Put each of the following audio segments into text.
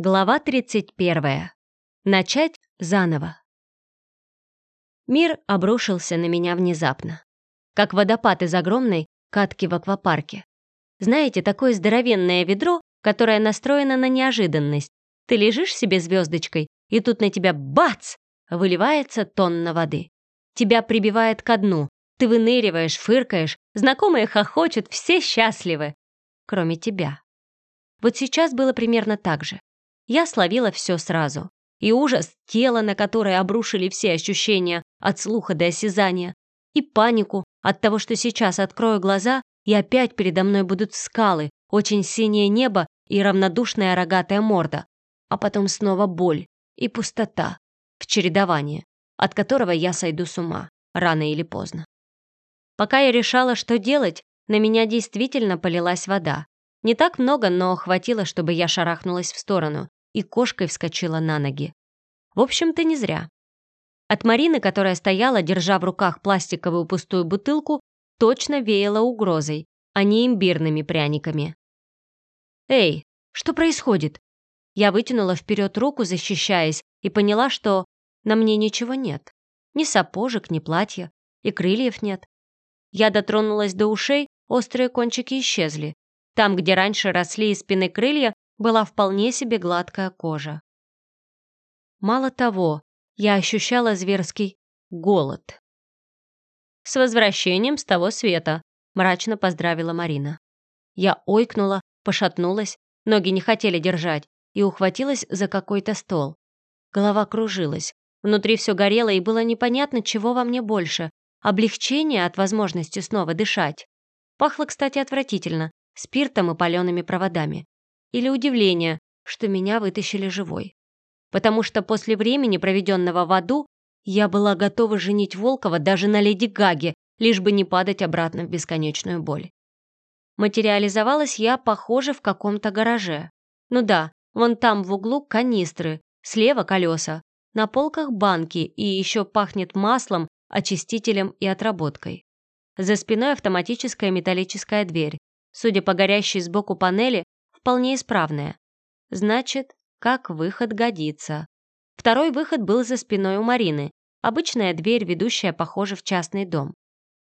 Глава 31. Начать заново. Мир обрушился на меня внезапно. Как водопад из огромной катки в аквапарке. Знаете, такое здоровенное ведро, которое настроено на неожиданность. Ты лежишь себе звездочкой, и тут на тебя бац! Выливается тонна воды. Тебя прибивает ко дну. Ты выныриваешь, фыркаешь, знакомые хохочут, все счастливы. Кроме тебя. Вот сейчас было примерно так же. Я словила все сразу. И ужас тела, на которое обрушили все ощущения от слуха до осязания, и панику от того, что сейчас открою глаза, и опять передо мной будут скалы, очень синее небо и равнодушная рогатая морда, а потом снова боль и пустота в чередовании, от которого я сойду с ума, рано или поздно. Пока я решала, что делать, на меня действительно полилась вода. Не так много, но хватило, чтобы я шарахнулась в сторону, и кошкой вскочила на ноги. В общем-то, не зря. От Марины, которая стояла, держа в руках пластиковую пустую бутылку, точно веяло угрозой, а не имбирными пряниками. «Эй, что происходит?» Я вытянула вперед руку, защищаясь, и поняла, что на мне ничего нет. Ни сапожек, ни платья, и крыльев нет. Я дотронулась до ушей, острые кончики исчезли. Там, где раньше росли из спины крылья, была вполне себе гладкая кожа. Мало того, я ощущала зверский голод. «С возвращением с того света!» – мрачно поздравила Марина. Я ойкнула, пошатнулась, ноги не хотели держать, и ухватилась за какой-то стол. Голова кружилась, внутри все горело, и было непонятно, чего во мне больше – облегчение от возможности снова дышать. Пахло, кстати, отвратительно, спиртом и палеными проводами или удивление, что меня вытащили живой. Потому что после времени, проведенного в аду, я была готова женить Волкова даже на леди Гаге, лишь бы не падать обратно в бесконечную боль. Материализовалась я, похоже, в каком-то гараже. Ну да, вон там в углу канистры, слева колеса, на полках банки и еще пахнет маслом, очистителем и отработкой. За спиной автоматическая металлическая дверь. Судя по горящей сбоку панели, вполне исправная. Значит, как выход годится. Второй выход был за спиной у Марины. Обычная дверь, ведущая, похоже, в частный дом.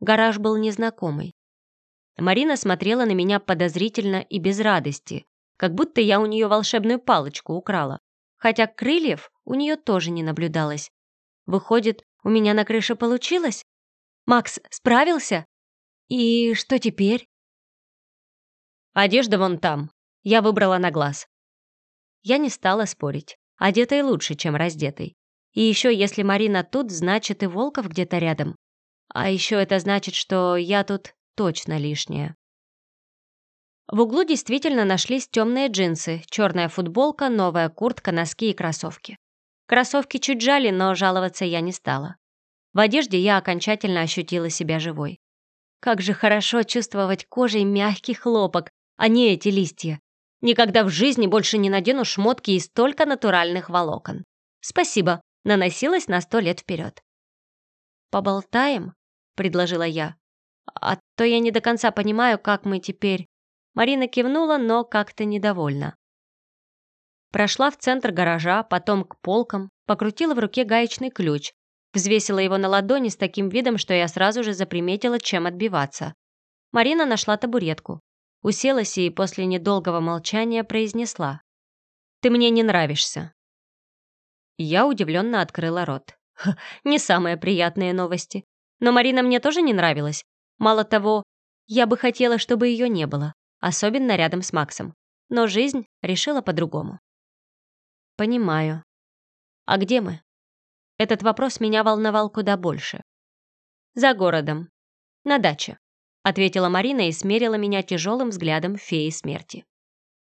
Гараж был незнакомый. Марина смотрела на меня подозрительно и без радости, как будто я у нее волшебную палочку украла. Хотя крыльев у нее тоже не наблюдалось. Выходит, у меня на крыше получилось? Макс справился? И что теперь? Одежда вон там, я выбрала на глаз. Я не стала спорить. Одетой лучше, чем раздетой. И еще, если Марина тут, значит и Волков где-то рядом. А еще это значит, что я тут точно лишняя. В углу действительно нашлись темные джинсы, черная футболка, новая куртка, носки и кроссовки. Кроссовки чуть жали, но жаловаться я не стала. В одежде я окончательно ощутила себя живой. Как же хорошо чувствовать кожей мягкий хлопок, а не эти листья. Никогда в жизни больше не надену шмотки из столько натуральных волокон. Спасибо, наносилась на сто лет вперед. «Поболтаем?» — предложила я. «А то я не до конца понимаю, как мы теперь...» Марина кивнула, но как-то недовольна. Прошла в центр гаража, потом к полкам, покрутила в руке гаечный ключ, взвесила его на ладони с таким видом, что я сразу же заприметила, чем отбиваться. Марина нашла табуретку, уселась и после недолгого молчания произнесла. «Ты мне не нравишься». Я удивленно открыла рот. Не самые приятные новости. Но Марина мне тоже не нравилась. Мало того, я бы хотела, чтобы ее не было, особенно рядом с Максом. Но жизнь решила по-другому. Понимаю. А где мы? Этот вопрос меня волновал куда больше. За городом. На даче ответила Марина и смерила меня тяжелым взглядом феи смерти.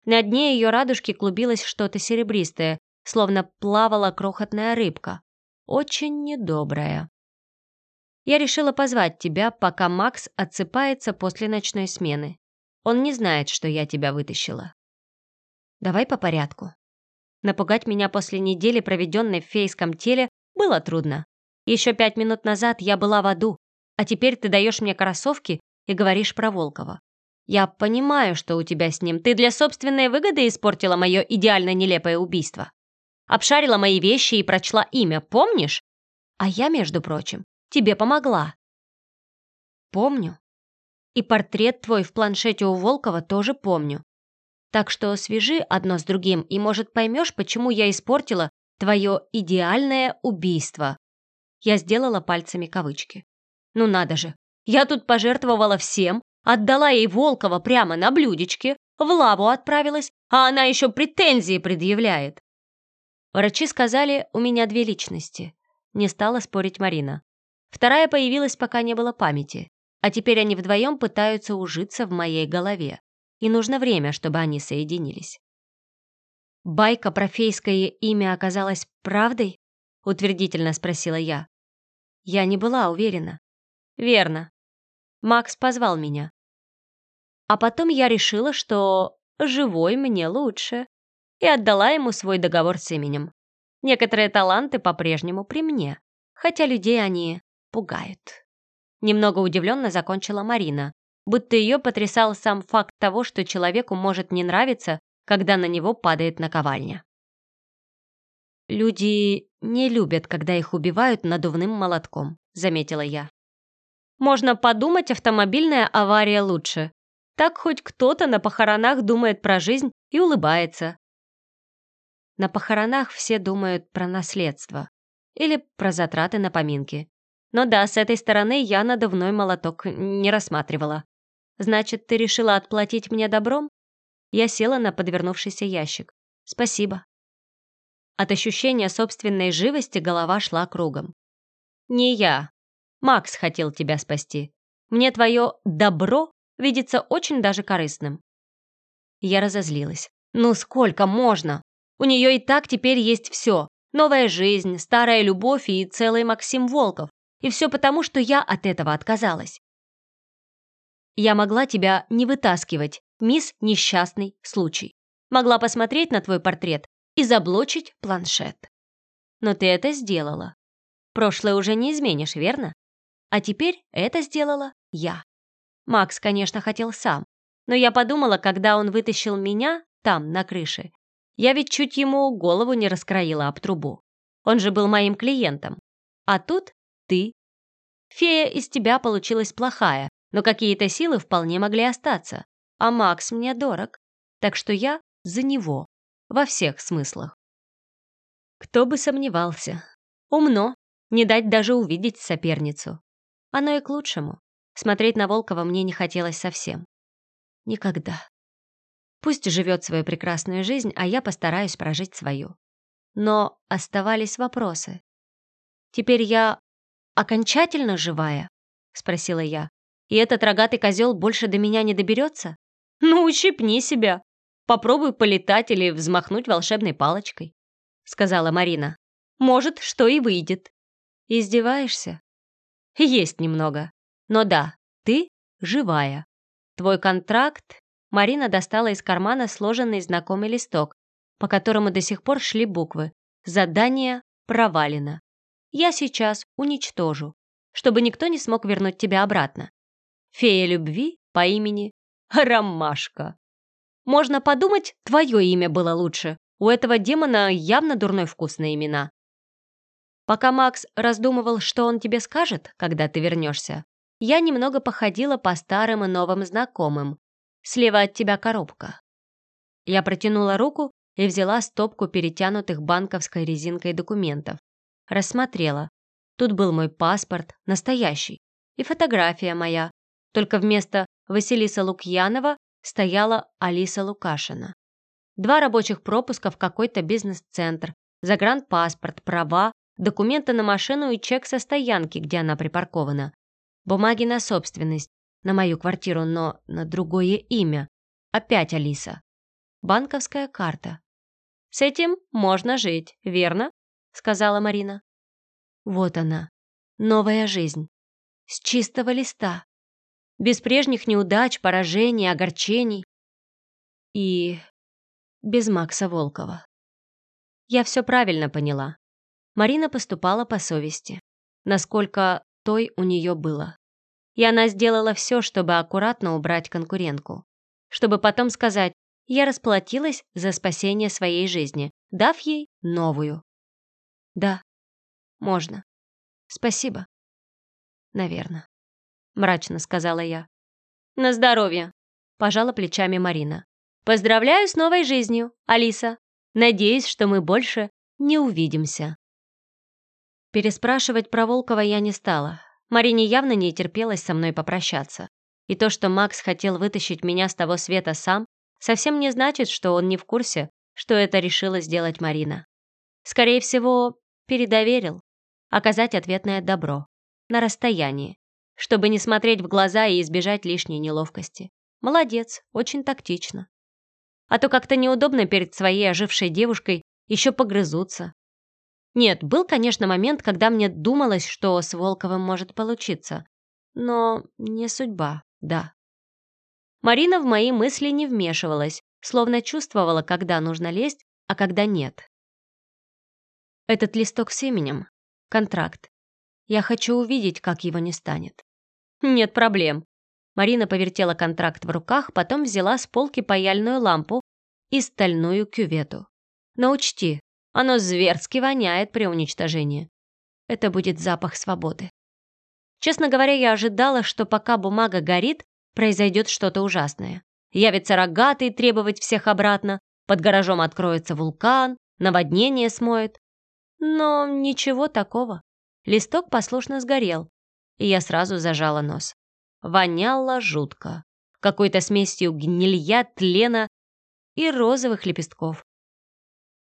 На дне ее радужки клубилось что-то серебристое, словно плавала крохотная рыбка. Очень недобрая. Я решила позвать тебя, пока Макс отсыпается после ночной смены. Он не знает, что я тебя вытащила. Давай по порядку. Напугать меня после недели, проведенной в фейском теле, было трудно. Еще пять минут назад я была в аду, а теперь ты даешь мне кроссовки и говоришь про Волкова. Я понимаю, что у тебя с ним. Ты для собственной выгоды испортила мое идеально нелепое убийство. Обшарила мои вещи и прочла имя, помнишь? А я, между прочим, тебе помогла. Помню. И портрет твой в планшете у Волкова тоже помню. Так что свяжи одно с другим, и, может, поймешь, почему я испортила твое идеальное убийство. Я сделала пальцами кавычки. Ну надо же, я тут пожертвовала всем, отдала ей Волкова прямо на блюдечке, в лаву отправилась, а она еще претензии предъявляет. Врачи сказали, у меня две личности. Не стала спорить Марина. Вторая появилась, пока не было памяти. А теперь они вдвоем пытаются ужиться в моей голове. И нужно время, чтобы они соединились. «Байка про фейское имя оказалась правдой?» — утвердительно спросила я. Я не была уверена. «Верно. Макс позвал меня. А потом я решила, что живой мне лучше, и отдала ему свой договор с именем. Некоторые таланты по-прежнему при мне, хотя людей они пугают. Немного удивленно закончила Марина, будто ее потрясал сам факт того, что человеку может не нравиться, когда на него падает наковальня. «Люди не любят, когда их убивают надувным молотком», — заметила я. «Можно подумать, автомобильная авария лучше. Так хоть кто-то на похоронах думает про жизнь и улыбается. На похоронах все думают про наследство или про затраты на поминки. Но да, с этой стороны я надувной молоток не рассматривала. Значит, ты решила отплатить мне добром? Я села на подвернувшийся ящик. Спасибо. От ощущения собственной живости голова шла кругом. Не я. Макс хотел тебя спасти. Мне твое «добро» видится очень даже корыстным. Я разозлилась. Ну сколько можно? У нее и так теперь есть все. Новая жизнь, старая любовь и целый Максим Волков. И все потому, что я от этого отказалась. Я могла тебя не вытаскивать, мисс несчастный случай. Могла посмотреть на твой портрет и заблочить планшет. Но ты это сделала. Прошлое уже не изменишь, верно? А теперь это сделала я. Макс, конечно, хотел сам. Но я подумала, когда он вытащил меня там, на крыше, я ведь чуть ему голову не раскроила об трубу. Он же был моим клиентом. А тут ты. Фея из тебя получилась плохая, но какие-то силы вполне могли остаться. А Макс мне дорог. Так что я за него. Во всех смыслах. Кто бы сомневался. Умно. Не дать даже увидеть соперницу. Оно и к лучшему. Смотреть на Волкова мне не хотелось совсем. Никогда. Пусть живет свою прекрасную жизнь, а я постараюсь прожить свою. Но оставались вопросы. «Теперь я окончательно живая?» — спросила я. «И этот рогатый козел больше до меня не доберется?» «Ну, ущипни себя. Попробуй полетать или взмахнуть волшебной палочкой», — сказала Марина. «Может, что и выйдет». «Издеваешься?» «Есть немного. Но да, ты живая. Твой контракт Марина достала из кармана сложенный знакомый листок, по которому до сих пор шли буквы. Задание провалено. Я сейчас уничтожу, чтобы никто не смог вернуть тебя обратно. Фея любви по имени Ромашка. Можно подумать, твое имя было лучше. У этого демона явно дурной вкус на имена. Пока Макс раздумывал, что он тебе скажет, когда ты вернешься, я немного походила по старым и новым знакомым, Слева от тебя коробка». Я протянула руку и взяла стопку перетянутых банковской резинкой документов. Рассмотрела. Тут был мой паспорт, настоящий, и фотография моя, только вместо Василиса Лукьянова стояла Алиса Лукашина. Два рабочих пропуска в какой-то бизнес-центр, загранпаспорт, права, документы на машину и чек со стоянки, где она припаркована. Бумаги на собственность, на мою квартиру, но на другое имя. Опять Алиса. Банковская карта. «С этим можно жить, верно?» — сказала Марина. Вот она, новая жизнь. С чистого листа. Без прежних неудач, поражений, огорчений. И без Макса Волкова. Я все правильно поняла. Марина поступала по совести, насколько той у нее было. И она сделала все, чтобы аккуратно убрать конкурентку. Чтобы потом сказать, я расплатилась за спасение своей жизни, дав ей новую. Да, можно. Спасибо. Наверно. Мрачно сказала я. На здоровье. Пожала плечами Марина. Поздравляю с новой жизнью, Алиса. Надеюсь, что мы больше не увидимся. Переспрашивать про Волкова я не стала. Марине явно не терпелось со мной попрощаться. И то, что Макс хотел вытащить меня с того света сам, совсем не значит, что он не в курсе, что это решила сделать Марина. Скорее всего, передоверил. Оказать ответное добро. На расстоянии. Чтобы не смотреть в глаза и избежать лишней неловкости. Молодец, очень тактично. А то как-то неудобно перед своей ожившей девушкой еще погрызутся. Нет, был, конечно, момент, когда мне думалось, что с Волковым может получиться. Но не судьба, да. Марина в мои мысли не вмешивалась, словно чувствовала, когда нужно лезть, а когда нет. Этот листок с именем — контракт. Я хочу увидеть, как его не станет. Нет проблем. Марина повертела контракт в руках, потом взяла с полки паяльную лампу и стальную кювету. Но учти, оно зверски воняет при уничтожении. Это будет запах свободы. Честно говоря, я ожидала, что пока бумага горит, произойдет что-то ужасное. Явится рогатый требовать всех обратно, под гаражом откроется вулкан, наводнение смоет. Но ничего такого. Листок послушно сгорел, и я сразу зажала нос. Воняло жутко. Какой-то смесью гнилья, тлена и розовых лепестков.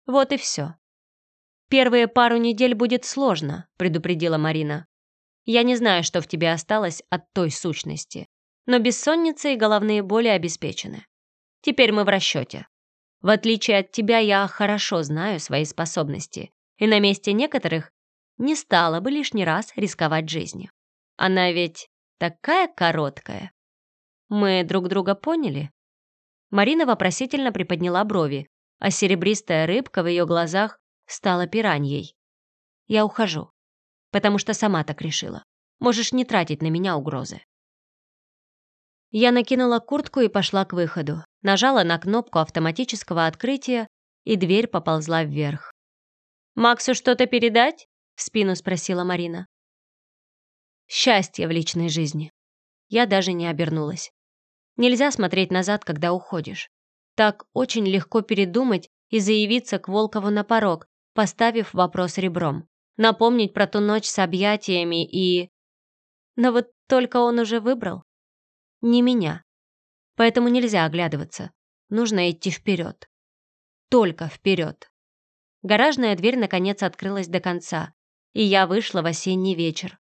Вот и все. «Первые пару недель будет сложно», — предупредила Марина. «Я не знаю, что в тебе осталось от той сущности, но бессонница и головные боли обеспечены. Теперь мы в расчете. В отличие от тебя, я хорошо знаю свои способности, и на месте некоторых не стала бы лишний раз рисковать жизнью. Она ведь такая короткая. Мы друг друга поняли?» Марина вопросительно приподняла брови, а серебристая рыбка в ее глазах стала пираньей. «Я ухожу, потому что сама так решила. Можешь не тратить на меня угрозы». Я накинула куртку и пошла к выходу, нажала на кнопку автоматического открытия, и дверь поползла вверх. «Максу что-то передать?» — в спину спросила Марина. «Счастье в личной жизни». Я даже не обернулась. Нельзя смотреть назад, когда уходишь. Так очень легко передумать и заявиться к Волкову на порог, поставив вопрос ребром. Напомнить про ту ночь с объятиями и... Но вот только он уже выбрал. Не меня. Поэтому нельзя оглядываться. Нужно идти вперед. Только вперед. Гаражная дверь наконец открылась до конца, и я вышла в осенний вечер.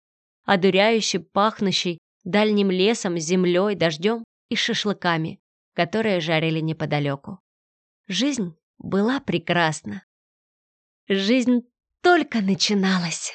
Одуряющий, пахнущий дальним лесом, землей, дождем и шашлыками, которые жарили неподалеку. Жизнь была прекрасна. Жизнь только начиналась.